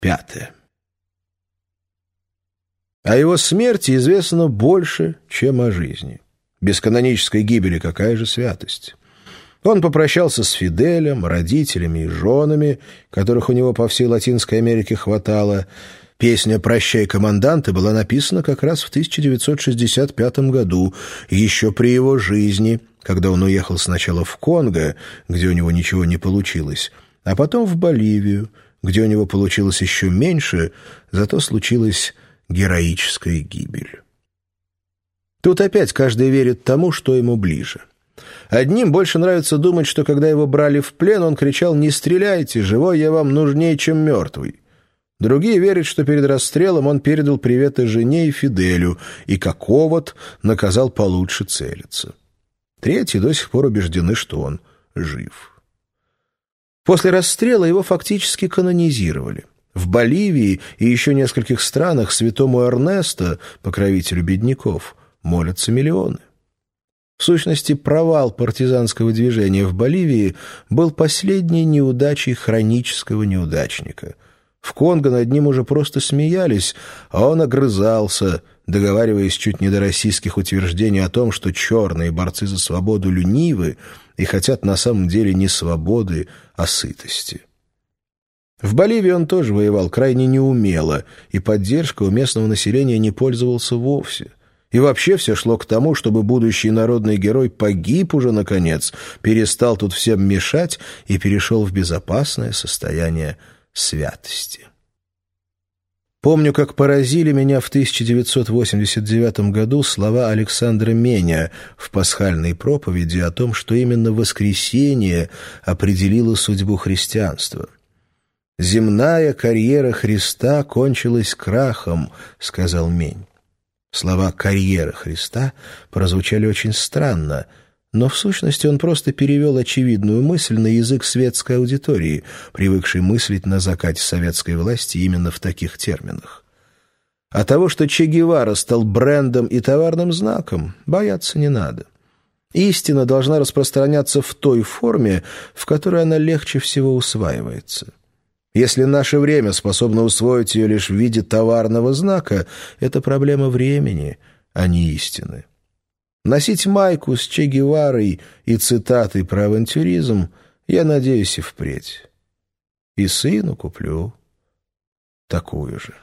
Пятое. О его смерти известно больше, чем о жизни. Без канонической гибели какая же святость? Он попрощался с Фиделем, родителями и женами, которых у него по всей Латинской Америке хватало. Песня «Прощай, команданты» была написана как раз в 1965 году, еще при его жизни, когда он уехал сначала в Конго, где у него ничего не получилось, а потом в Боливию, где у него получилось еще меньше, зато случилась героическая гибель. Тут опять каждый верит тому, что ему ближе. Одним больше нравится думать, что когда его брали в плен, он кричал «Не стреляйте, живой я вам нужнее, чем мертвый». Другие верят, что перед расстрелом он передал приветы жене и Фиделю, и как овод наказал получше целиться. Третьи до сих пор убеждены, что он жив. После расстрела его фактически канонизировали. В Боливии и еще нескольких странах святому Эрнесто, покровителю бедняков, молятся миллионы. В сущности, провал партизанского движения в Боливии был последней неудачей хронического неудачника. В Конго над ним уже просто смеялись, а он огрызался, договариваясь чуть не до российских утверждений о том, что черные борцы за свободу ленивы и хотят на самом деле не свободы, а сытости. В Боливии он тоже воевал крайне неумело, и поддержкой у местного населения не пользовался вовсе. И вообще все шло к тому, чтобы будущий народный герой погиб уже, наконец, перестал тут всем мешать и перешел в безопасное состояние святости. Помню, как поразили меня в 1989 году слова Александра Меня в пасхальной проповеди о том, что именно воскресение определило судьбу христианства. «Земная карьера Христа кончилась крахом», — сказал Мень. Слова «карьера Христа» прозвучали очень странно, но в сущности он просто перевел очевидную мысль на язык светской аудитории, привыкшей мыслить на закате советской власти именно в таких терминах. А того, что Че Гевара стал брендом и товарным знаком, бояться не надо. Истина должна распространяться в той форме, в которой она легче всего усваивается. Если наше время способно усвоить ее лишь в виде товарного знака, это проблема времени, а не истины. Носить майку с Че Геварой и цитатой про авантюризм я надеюсь и впредь. И сыну куплю такую же.